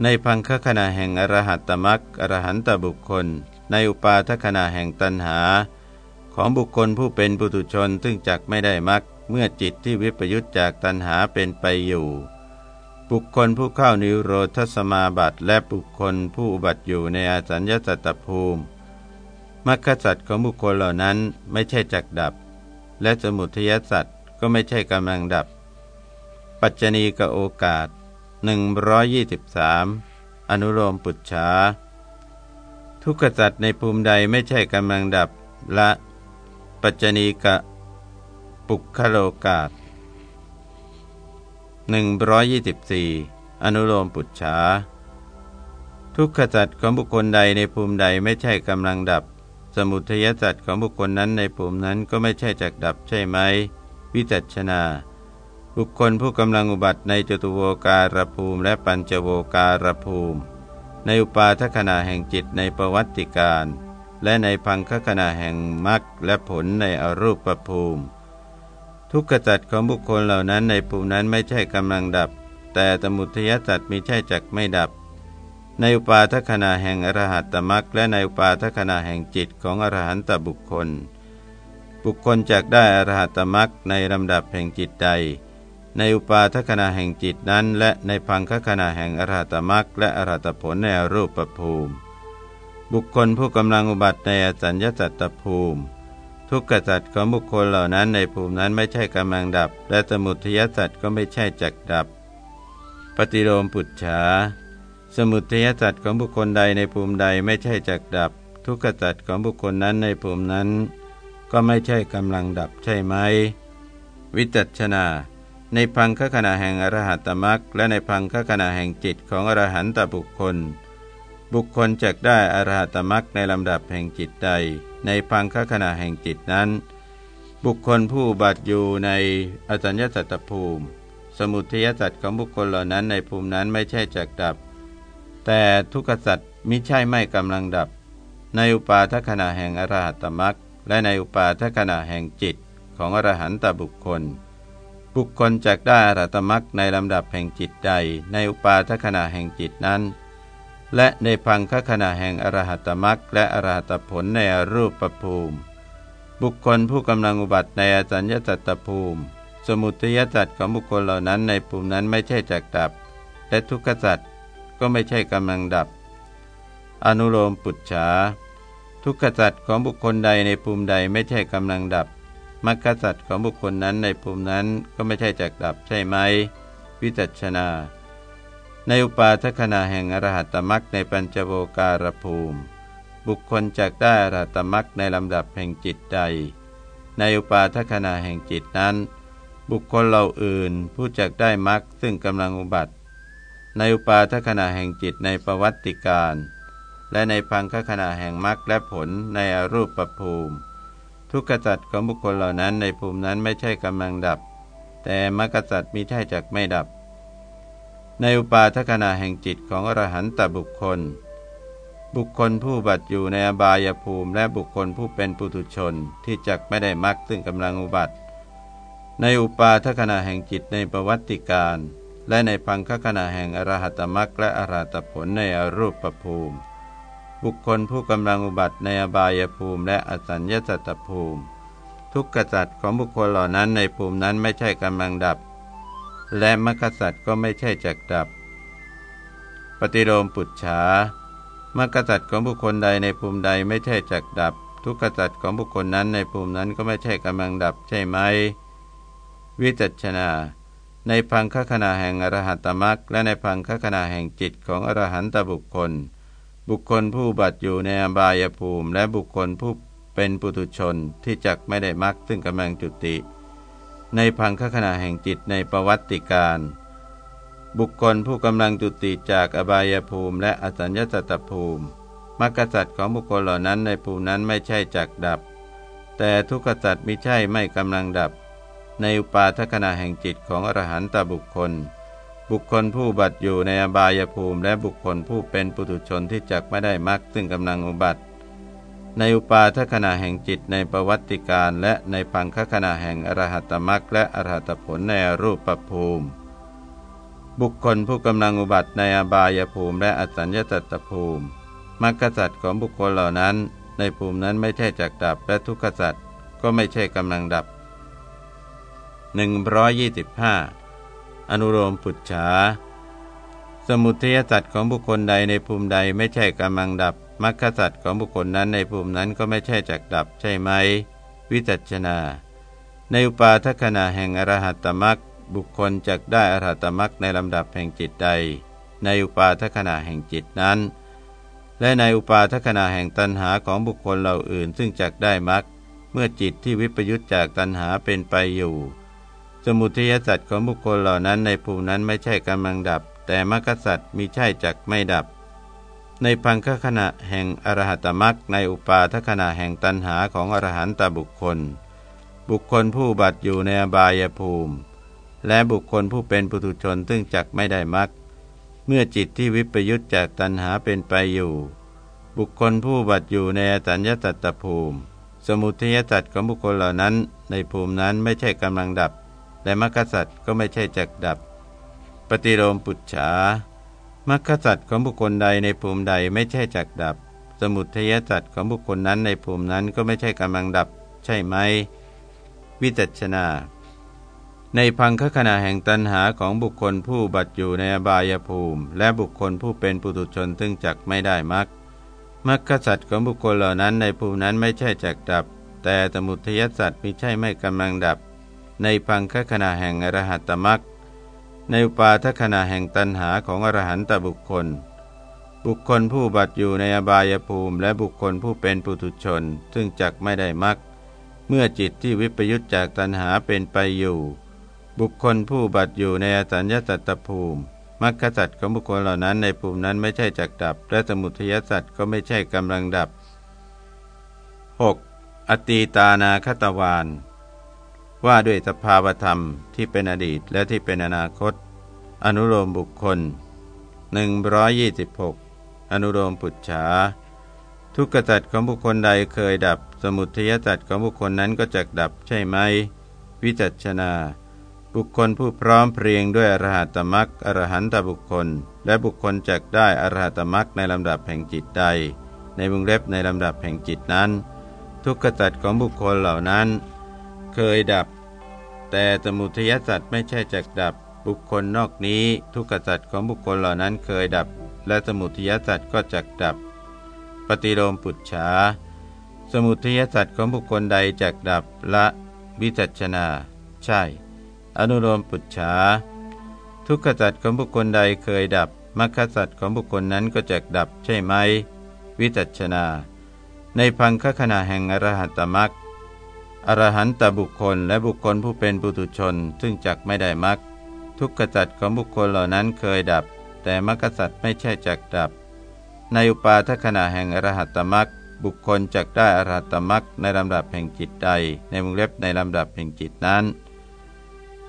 ในพังคขณะแห่งอรหัตตมรรคอรหันตบุคคล ในอุปาทขณะแห่งตันหา ของบุคคลผู้เป็นปุถุชนซึ่งจักไม่ได้มรรค เมื่อจิตที่วิปยุตจากตันหาเป็นไปอยู่ บุคคลผู้เข้านิโรธสมาบัติและบุคคลผู้อุบัติอยู่ในอาสัญญาสัตตภูมิมรรคสัตว์ของบุคคลเหล่านั้นไม่ใช่จักดับ และสมุทัยสัตว์ก็ไม่ใช่กำลังดับ ปัจจณีกโอกาส 123 อนุโลมปุจฉาทุกขสัตว์ในภูมิใดไม่ใช่กำลังดับ ละ ปัจจณีกะ ปุคโลกาส124 อนุโลมปุจฉาทุกขสัตของบุคคลใดในภูมิใดไม่ใช่กำลังดับ สมุทยสัตของบุคคลนั้นในภูมินั้นก็ไม่ใช่จักดับใช่ไหม วิจัชนา บุคคลผู้กำลังอุบัติในจตุโวการภูมิและปัญจโวการภูมิ ในอุปาทขณะแห่งจิตในประวัติการ และในพังคขณะแห่งมรรคและผลในอรูปภูมิ ทุกขจัตของบุคคลเหล่านั้นในภูมินั้นไม่ใช่กำลังดับ แต่สมุทยสัตว์มีใช่จักไม่ดับ ในอุปาทขณะแห่งอรหัตตมรักและในอุปาทขณะแห่งจิตของอรหันตบุคคล บุคคลจักได้อรหัตตมรักในลำดับแห่งจิตใด ในอุปาทขณะแห่งจิตนั้น และในพังคขณะแห่งอรหัตมรักและอรหัตผลในรูปภูมิ บุคคลผู้กำลังอุบัติในอสัญญาสัตตภูมิ ทุกขสัตว์ของบุคคลเหล่านั้นในภูมินั้นไม่ใช่กำลังดับ และสมุทัยสัตว์ก็ไม่ใช่จักดับ ปฏิโลมปุจฉา สมุทัยสัตว์ของบุคคลใดในภูมิใดไม่ใช่จักดับ ทุกขสัตว์ของบุคคลนั้นในภูมินั้น ก็ไม่ใช่กำลังดับใช่ไหม วิจัชนา ในพังคขณะแห่งอรหัตตมรักและในพังคขณะแห่งจิตของอรหันตบุคคล บุคคลจักได้อรหัตมรักในลำดับแห่งจิตใด ในพังคขณะแห่งจิตนั้น บุคคลผู้บัติอยู่ในอสัญญสัตตภูมิ สมุทัยสัตว์ของบุคคลเหล่านั้นในภูมินั้นไม่ใช่จักดับ แต่ทุกขสัตว์มิใช่ไม่กำลังดับ ในอุปาทขณะแห่งอรหัตตมรักและในอุปาทขณะแห่งจิตของอรหันตบุคคล บุคคลจักได้อรหัตมรักในลำดับแห่งจิตใด ในอุปาทขณะแห่งจิตนั้น และในพังคขณะแห่งอรหัตมรักและอรหัตผลในอรูปประภูมิ บุคคลผู้กำลังอุบัติในอสัญญาสัตตภูมิ สมุทยสัตของบุคคลเหล่านั้นในภูมินั้นไม่ใช่จักดับ และทุกขสัตก็ไม่ใช่กำลังดับ อนุโลมปุจฉาทุกขสัตของบุคคลใดในภูมิใดไม่ใช่กำลังดับมรรคสัตของบุคคลนั้นในภูมินั้นก็ไม่ใช่จักดับใช่ไหม วิจัชนา ในอุปาทขณะแห่งอรหัตมรรคในปัญจโวการภูมิ บุคคลจักได้อรหัตมักในลำดับแห่งจิตใด ในอุปาทขณะแห่งจิตนั้น บุคคลเราอื่นผู้จักได้มักซึ่งกำลังอุบัติ ในอุปาทขณะแห่งจิตในประวัติการ และในพังคขณะแห่งมรรคและผลในอรูปประภูมิ ทุกขจัตของบุคคลเหล่านั้นในภูมินั้นไม่ใช่กำลังดับ แต่มรรคจัตมีใช่จักไม่ดับ ในอุปาทขณะแห่งจิตของอรหันตบุคคล บุคคลผู้บัติอยู่ในอบายภูมิ และบุคคลผู้เป็นปุถุชนที่จักไม่ได้มักซึ่งกำลังอุบัติ ในอุปาทขณะแห่งจิตในประวัติการ และในพังคขณะแห่งอรหัตมักและอรหัตผลในอรูปภูมิ บุคคลผู้กำลังอุบัติในอบายภูมิ และอสัญญสัตตภูมิ ทุกขจัตของบุคคลเหล่านั้นในภูมินั้นไม่ใช่กำลังดับ และมรรคสัตก็ไม่ใช่จักดับ ปฏิโลมปุจฉามรรคสัตว์ของบุคคลใดในภูมิใดไม่ใช่จักดับ ทุกขสัตว์ของบุคคลนั้นในภูมินั้นก็ไม่ใช่กำลังดับใช่ไหม วิจัชนาในพังคขณะแห่งอรหัตตมรักและในพังคขณะแห่งจิตของอรหันตบุคคล บุคคลผู้บัตอยู่ในอบายภูมิ และบุคคลผู้เป็นปุถุชนที่จักไม่ได้มรักซึ่งกำลังจุติ ในพังคขณะแห่งจิตในประวัติการ บุคคลผู้กำลังจุติจากอบายภูมิ และอสัญญาสัตตภูมิมรรคสัตว์ของบุคคลเหล่านั้นในภูมินั้นไม่ใช่จักดับ แต่ทุกขสัตว์มิใช่ไม่กำลังดับ ในอุปาทขณะแห่งจิตของอรหันตบุคคล บุคคลผู้บัตอยู่ในอบายภูมิ และบุคคลผู้เป็นปุถุชนที่จักไม่ได้มรรคซึ่งกำลังอุบัติ ในอุปาทขณะแห่งจิตในประวัติการและในพังคขณะแห่งอรหัตมรรคและอรหัตผลในรูปประภูมิ บุคคลผู้กำลังอุบัติในอบายภูมิและอสัญญาตตภูมิมรรคสัตว์ของบุคคลเหล่านั้น ในภูมินั้นไม่ใช่จักดับและทุกขสัตว์ก็ไม่ใช่กำลังดับ 125 อนุโลมปุจฉาสมุทัยสัตว์ของบุคคลใดในภูมิใดไม่ใช่กำลังดับ มรรคสัตว์ของบุคคลนั้นในภูมินั้นก็ไม่ใช่จักดับใช่ไหม วิจัชนา ในอุปาทขณะแห่งอรหัตตมรรคบุคคลจักได้อรหัตมรักในลำดับแห่งจิตใด ในอุปาทขณะแห่งจิตนั้น และในอุปาทขณะแห่งตัณหาของบุคคลเหล่าอื่น ซึ่งจักได้มรักเมื่อจิตที่วิปยุตจากตัณหาเป็นไปอยู่ สมุทัยสัตว์ของบุคคลเหล่านั้นในภูมินั้นไม่ใช่กำลังดับ แต่มรรคสัตว์มีใช่จักไม่ดับ ในพังคขณะแห่งอรหัตมักในอุปาทขณะแห่งตัณหาของอรหันตบุคคล บุคคลผู้บัตอยู่ในอบายภูมิ และบุคคลผู้เป็นปุถุชนซึ่งจักไม่ได้มักเมื่อจิตที่วิปยุตจากตัณหาเป็นไปอยู่ บุคคลผู้บัตอยู่ในสัญญาตัตภูมิ สมุทัยสัตว์ของบุคคลเหล่านั้น ในภูมินั้นไม่ใช่กำลังดับ และมรรคสัตว์ก็ไม่ใช่จักดับ ปฏิโลมปุจฉา มรรคสัตว์ของบุคคลใดในภูมิใดไม่ใช่จักดับ สมุทัยสัตว์ของบุคคลนั้นในภูมินั้นก็ไม่ใช่กำลังดับ ใช่ไหม วิจัชนา ในพังคขณะแห่งตันหาของบุคคลผู้บัตอยู่ในอบายภูมิ และบุคคลผู้เป็นปุถุชนซึ่งจักไม่ได้มักมักขสัตว์ของบุคคลเหล่านั้นในภูมินั้นไม่ใช่จักดับ แต่สมุทัยสัตว์มิใช่ไม่กำลังดับ ในพังคขณะแห่งอรหัตตมัก ในอุปาทขณะแห่งตันหาของอรหันตบุคคล บุคคลผู้บัตอยู่ในอบายภูมิ และบุคคลผู้เป็นปุถุชน ซึ่งจักไม่ได้มัก เมื่อจิตที่วิปยุตจากตันหาเป็นไปอยู่ บุคคลผู้บัตอยู่ในอสัญญาสัตตภูมิมรรคสัตว์ของบุคคลเหล่านั้นในภูมินั้นไม่ใช่จักดับ และสมุทัยสัตว์ก็ไม่ใช่กำลังดับ 6. อตีตานาคตวาน ว่าด้วยสภาวธรรมที่เป็นอดีตและที่เป็นอนาคต อนุโลมบุคคล 126 อนุโลมปุจฉาทุกขจัดของบุคคลใดเคยดับ สมุทัยจัดของบุคคลนั้นก็จะดับใช่ไหม วิจัชนา บุคคลผู้พร้อมเพรียงด้วยอรหัตมรักอรหันตบุคคล และบุคคลจักได้อรหัตมรักในลำดับแห่งจิตใด ในวงเล็บในลำดับแห่งจิตนั้น ทุกขจัดของบุคคลเหล่านั้น เคยดับ แต่สมุทัยจัดไม่ใช่จักดับ บุคคลนอกนี้ทุกขจัดของบุคคลเหล่านั้นเคยดับ และสมุทัยจัดก็จักดับ ปฏิโลมปุจฉาสมุทัยสัตว์ของบุคคลใดจักดับละวิจัชนา ใช่ อนุโลมปุจฉาทุกขสัตว์ของบุคคลใดเคยดับมรรคสัตว์ของบุคคลนั้นก็จักดับใช่ไหม วิจัชนา ในพังคขณะแห่งอรหัตมรรค อรหันตบุคคลและบุคคลผู้เป็นปุถุชน ซึ่งจักไม่ได้มรรคทุกขสัตว์ของบุคคลเหล่านั้นเคยดับ แต่มรรคสัตว์ไม่ใช่จักดับ ในอุปาทขณะแห่งอรหัตมรักบุคคลจักได้อรหัตมรักในลำดับแห่งจิตใด ในวงเล็บในลำดับแห่งจิตนั้น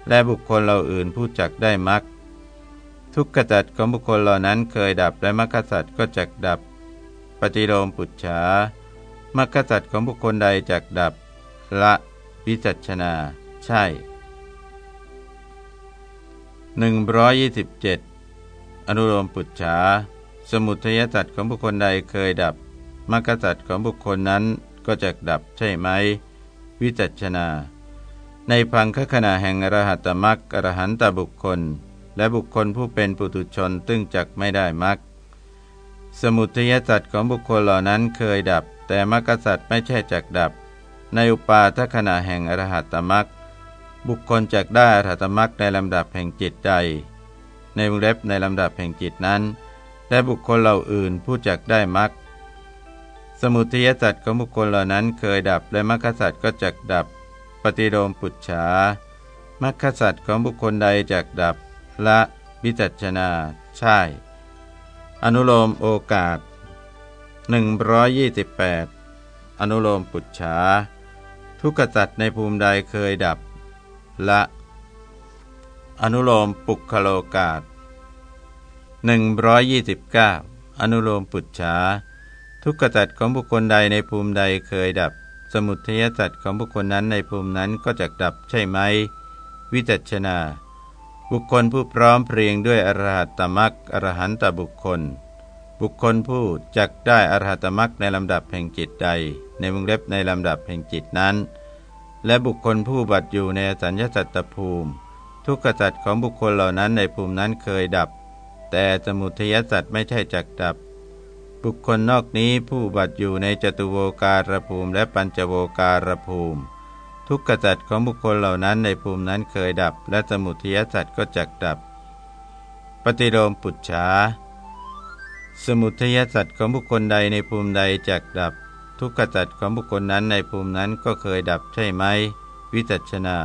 และบุคคลเราอื่นผู้จักได้มรักทุกขจัดของบุคคลเหล่านั้นเคยดับและมรรคสัตว์ก็จักดับ ปฏิโลมปุจฉามรรคสัตว์ของบุคคลใดจักดับ ละวิจัชนา ใช่ 127 อนุโลมปุจฉา สมุทัยสัตของบุคคลใดเคยดับมรรคสัตของบุคคลนั้นก็จะดับใช่ไหม วิจัชนา ในพังคขณะแห่งอรหัตมรรคอรหันตบุคคล และบุคคลผู้เป็นปุถุชนตึงจักไม่ได้มรรคสมุทัยสัตว์ของบุคคลเหล่านั้นเคยดับ แต่มรรคสัตว์ไม่ใช่จักดับ ในอุปาทขณะแห่งอรหัตมรรคบุคคลจักได้อรหัตมรรคในลำดับแห่งจิตใด ในวงเล็บในลำดับแห่งจิตนั้น และบุคคลเหล่าอื่นผู้จักได้มรรคสมุทัยสัตว์ของบุคคลเหล่านั้นเคยดับและมรรคสัตว์ก็จักดับ ปฏิโลมปุจฉามรรคสัตว์ของบุคคลใดจักดับ ละวิจัชนาใช่ อนุโลมโอกาส 128 อนุโลมปุจฉา ทุกขสัตว์ในภูมิใดเคยดับ ละ อนุโลมปุคโลกาส129 อนุโลมปุจฉาทุกขจัดของบุคคลใดในภูมิใดเคยดับ สมุทัยสัตว์ของบุคคลนั้นในภูมินั้นก็จะดับใช่ไหม วิจัชนา บุคคลผู้พร้อมเพรียงด้วยอรหัตตมักอรหันตบุคคล บุคคลผู้จักได้อรหัตมักในลำดับแห่งจิตใด ในวงเล็บในลำดับแห่งจิตนั้น และบุคคลผู้บัตอยู่ในสัญญาสัตตภูมิ ทุกขจัดของบุคคลเหล่านั้นในภูมินั้นเคยดับ แต่สมุทัยสัตว์ไม่ใช่จักดับ บุคคลนอกนี้ผู้บัตอยู่ในจตุโวการภูมิ และปัญจโวการภูมิ ทุกขจัตของบุคคลเหล่านั้นในภูมินั้นเคยดับ และสมุทัยสัตว์ก็จักดับ ปฏิโลมปุจฉาสมุทัยสัตว์ของบุคคลใดในภูมิใดจักดับ ทุกขจัตของบุคคลนั้นในภูมินั้นก็เคยดับใช่ไหม วิจัชนา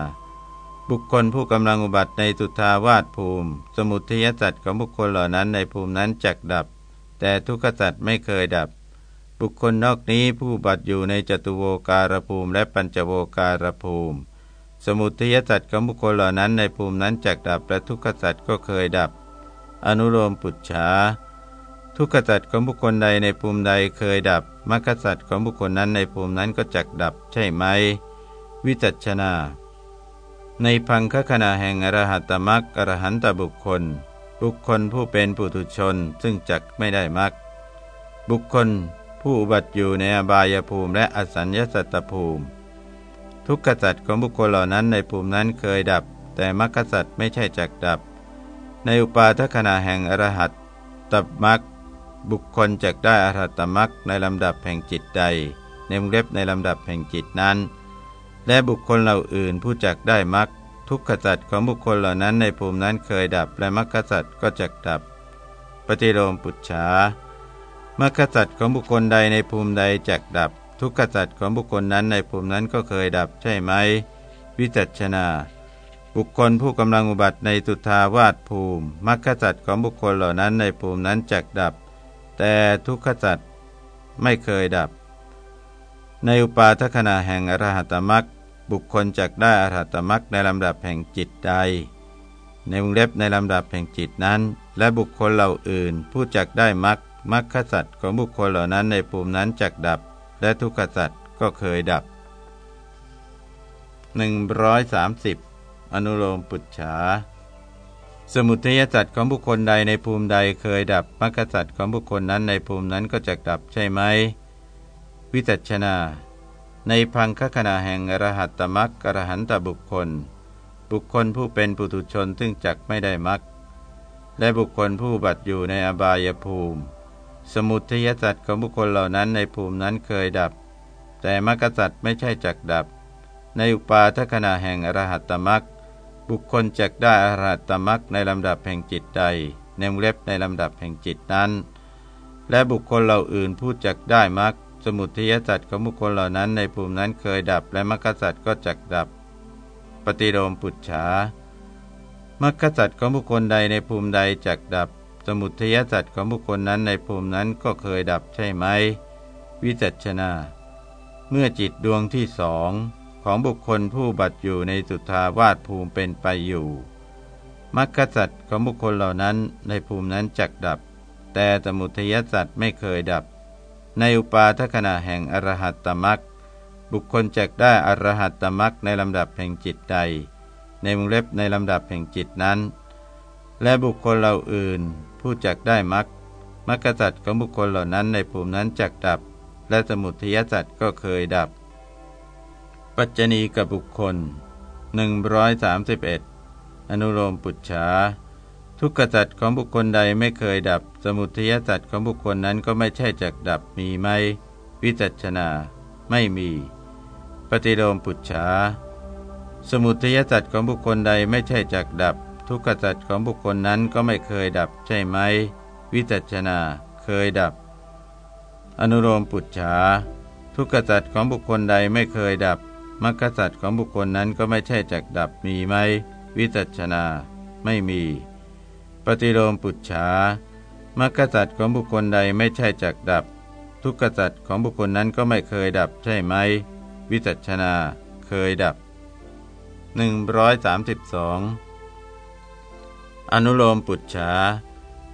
บุคคลผู้กำลังอุบัติในสุทาวาสภูมิ สมุทยสัตของบุคคลเหล่านั้นในภูมินั้นจักดับ แต่ทุกขสัตไม่เคยดับ บุคคลนอกนี้ผู้บัติอยู่ในจตุโวการภูมิและปัญจโวการภูมิ สมุทยสัตของบุคคลเหล่านั้นในภูมินั้นจักดับและทุกขสัตก็เคยดับ อนุโลมปุจฉาทุกขสัตของบุคคลใดในภูมิใดเคยดับ มรรคสัตว์ของบุคคลนั้นในภูมินั้นก็จักดับใช่ไหม วิจัชนา ในพังคขณะแห่งอรหัตมรักอรหันตบุคคล บุคคลผู้เป็นปุถุชนซึ่งจักไม่ได้มรักบุคคลผู้อุบัติอยู่ในอบายภูมิและอสัญญสัตตภูมิ ทุกขสัตว์ของบุคคลเหล่านั้นในภูมินั้นเคยดับ แต่มรรคสัตว์ไม่ใช่จักดับ ในอุปาทขณะแห่งอรหัตตมรัก บุคคลจกได้อรหัตมรักในลำดับแห่งจิตใด ในมงเล็บในลำดับแห่งจิตนั้น และบุคคลเหล่าอื่นผู้จักได้มรรคทุกขจัตของบุคคลเหล่านั้นในภูมินั้นเคยดับ และมรรคสัตก็จักดับ ปฏิโลมปุจฉามรรคสัตของบุคคลใดในภูมิใดจักดับ ทุกขจัตของบุคคลนั้นในภูมินั้นก็เคยดับใช่ไหม วิจัชนาบุคคลผู้กำลังอุบัติในตุทาวาสภูมิมรรคสัตของบุคคลเหล่านั้นในภูมินั้นจักดับ แต่ทุกขจัตไม่เคยดับ ในอุปาทขณะแห่งอรหัตมรักบุคคลจักได้อรหัตมรักในลำดับแห่งจิตใด ในวงเล็บในลำดับแห่งจิตนั้น และบุคคลเหล่าอื่น ผู้จักได้มรักมรรคสัตว์ของบุคคลเหล่านั้นในภูมินั้นจักดับ และทุกขสัตว์ก็เคยดับ 130 อนุโลมปุจฉา สมุทัยสัตว์ของบุคคลใดในภูมิใดเคยดับมรรคสัตว์ของบุคคลนั้นในภูมินั้นก็จะดับใช่ไหม วิจัชนา ในพังคขณะแห่งอรหัตตมรรคอรหันตบุคคล บุคคลผู้เป็นปุถุชนซึ่งจักไม่ได้มรรคและบุคคลผู้บัตอยู่ในอบายภูมิ สมุทัยสัตว์ของบุคคลเหล่านั้นในภูมินั้นเคยดับ แต่มรรคสัตว์ไม่ใช่จักดับ ในอุปาทขณะแห่งอรหัตตมรรค บุคคลจักได้อรหัตตมรักในลำดับแห่งจิตใดในมเล็บในลำดับแห่งจิตนั้น และบุคคลเหล่าอื่นผู้จักได้มรรคสมุทัยสัตว์ของบุคคลเหล่านั้นในภูมินั้นเคยดับและมรรคสัตว์ก็จักดับ ปฏิโลมปุจฉามรรคสัตว์ของบุคคลใดในภูมิใดจักดับ สมุทัยสัตว์ของบุคคลนั้นในภูมินั้นก็เคยดับใช่ไหม วิจัชนา เมื่อจิตดวงที่สอง ของบุคคลผู้บัตอยู่ในสุทาวาสภูมิเป็นไปอยู่มรรคสัตว์ของบุคคลเหล่านั้นในภูมินั้นจักดับ แต่สมุทัยสัตว์ไม่เคยดับ ในอุปาทขณะแห่งอรหัตตมรรคบุคคลจักได้อรหัตตมรรคในลำดับแห่งจิตใด ในมุงเล็บในลำดับแห่งจิตนั้น และบุคคลเหล่าอื่น ผู้จักได้มรรคมรรคสัตว์ของบุคคลเหล่านั้นในภูมินั้นจักดับ และสมุทัยสัตว์ก็เคยดับ ปัจจณีกับบุคคล 131 อนุโลมปุจฉาทุกขสัตว์ของบุคคลใดไม่เคยดับ สมุทัยสัตว์ของบุคคลนั้นก็ไม่ใช่จักดับมีไหม วิจัชนา ไม่มี ปฏิโลมปุจฉาสมุทัยสัตว์ของบุคคลใดไม่ใช่จักดับ ทุกขสัตว์ของบุคคลนั้นก็ไม่เคยดับใช่ไหม วิจัชนา เคยดับ อนุโลมปุจฉาทุกขสัตว์ของบุคคลใดไม่เคยดับ มรรคสัตว์ของบุคคลนั้นก็ไม่ใช่จักดับมีไหม วิจัชนาไม่มี ปฏิโลมปุจฉามรรคสัตว์ของบุคคลใดไม่ใช่จักดับ ทุกขสัตว์ของบุคคลนั้นก็ไม่เคยดับใช่ไหม วิจัชนาเคยดับ 132 อนุโลมปุจฉา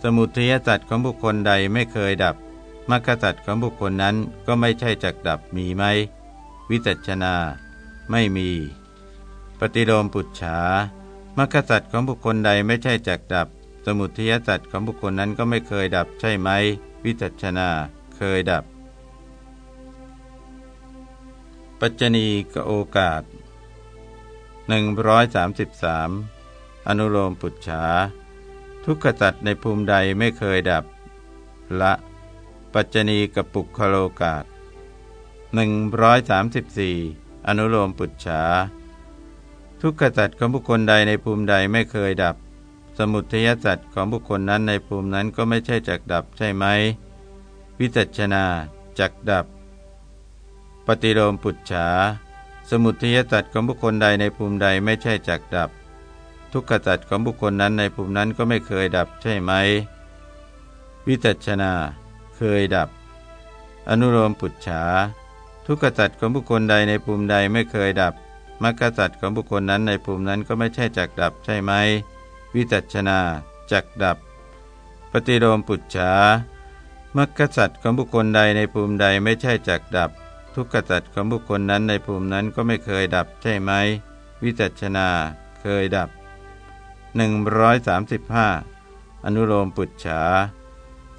สมุทัยสัตว์ของบุคคลใดไม่เคยดับมรรคสัตว์ของบุคคลนั้นก็ไม่ใช่จักดับมีไหม วิจัชนา ไม่มี ปฏิโลมปุจฉามรรคสัตว์ของบุคคลใดไม่ใช่จักดับ สมุทัยสัตว์ของบุคคลนั้นก็ไม่เคยดับใช่ไหม วิจัชนาเคยดับ ปัจจณีกโอกาส 133 อนุโลมปุจฉา ทุกขสัตว์ในภูมิใดไม่เคยดับ ละ ปัจจณีกปุกคโลกาส134 อนุโลมปุจฉา ทุกขสัตว์ของบุคคลใดในภูมิใดไม่เคยดับ สมุทัยสัตว์ของบุคคลนั้นในภูมินั้นก็ไม่ใช่จักดับใช่ไหม วิจัชนาจักดับ ปฏิโลมปุจฉา สมุทัยสัตว์ของบุคคลใดในภูมิใดไม่ใช่จักดับ ทุกขสัตว์ของบุคคลนั้นในภูมินั้นก็ไม่เคยดับใช่ไหม วิจัชนา เคยดับ อนุโลมปุจฉา ทุกขสัตว์ของบุคคลใดในภูมิใดไม่เคยดับมรรคสัตว์ของบุคคลนั้นในภูมินั้นก็ไม่ใช่จักดับใช่ไหม วิจัชนาจักดับ ปฏิโลมปุจฉามรรคสัตว์ของบุคคลใดในภูมิใดไม่ใช่จักดับ ทุกขสัตว์ของบุคคลนั้นในภูมินั้นก็ไม่เคยดับใช่ไหม วิจัชนาเคยดับ 135 อนุโลมปุจฉา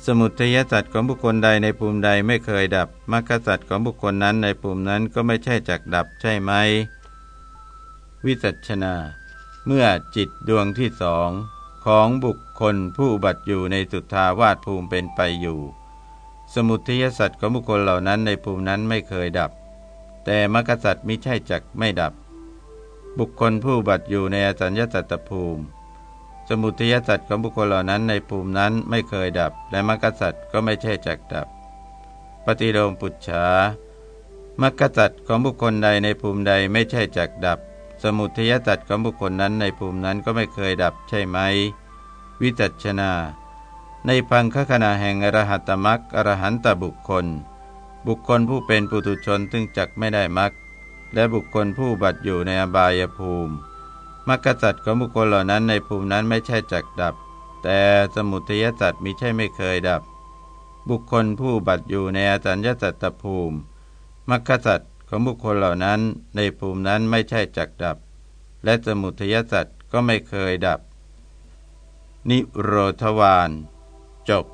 สมุทัยสัตว์ของบุคคลใดในภูมิใดไม่เคยดับมรรคสัตว์ของบุคคลนั้นในภูมินั้นก็ไม่ใช่จักดับใช่ไหม วิจัชนา เมื่อจิตดวงที่สองของบุคคลผู้บัตอยู่ในสุทธาวาสภูมิเป็นไปอยู่ สมุทัยสัตว์ของบุคคลเหล่านั้นในภูมินั้นไม่เคยดับ แต่มรรคสัตว์มิใช่จักไม่ดับ บุคคลผู้บัตอยู่ในอสัญญาตตภูมิ สมุทัยสัตว์ของบุคคลเหล่านั้นในภูมินั้นไม่เคยดับ และมรรคสัตว์ก็ไม่ใช่จักดับ ปฏิโลมปุจฉามรรคสัตว์ของบุคคลใดในภูมิใดไม่ใช่จักดับ สมุทัยสัตว์ของบุคคลนั้นในภูมินั้นก็ไม่เคยดับใช่ไหม วิจัชนา ในพังคขณะแห่งอรหัตมรรคอรหันตบุคคล บุคคลผู้เป็นปุถุชนซึ่งจักไม่ได้มรรคและบุคคลผู้บัติอยู่ในอบายภูมิ มรรคสัตว์ของบุคคลเหล่านั้นในภูมินั้นไม่ใช่จักดับ แต่สมุทัยสัตว์มิใช่ไม่เคยดับ บุคคลผู้บัตอยู่ในอาจารยสัตตภูมิมรรคสัตว์ของบุคคลเหล่านั้นในภูมินั้นไม่ใช่จักดับ และสมุทัยสัตว์ก็ไม่เคยดับ นิโรธวานจบ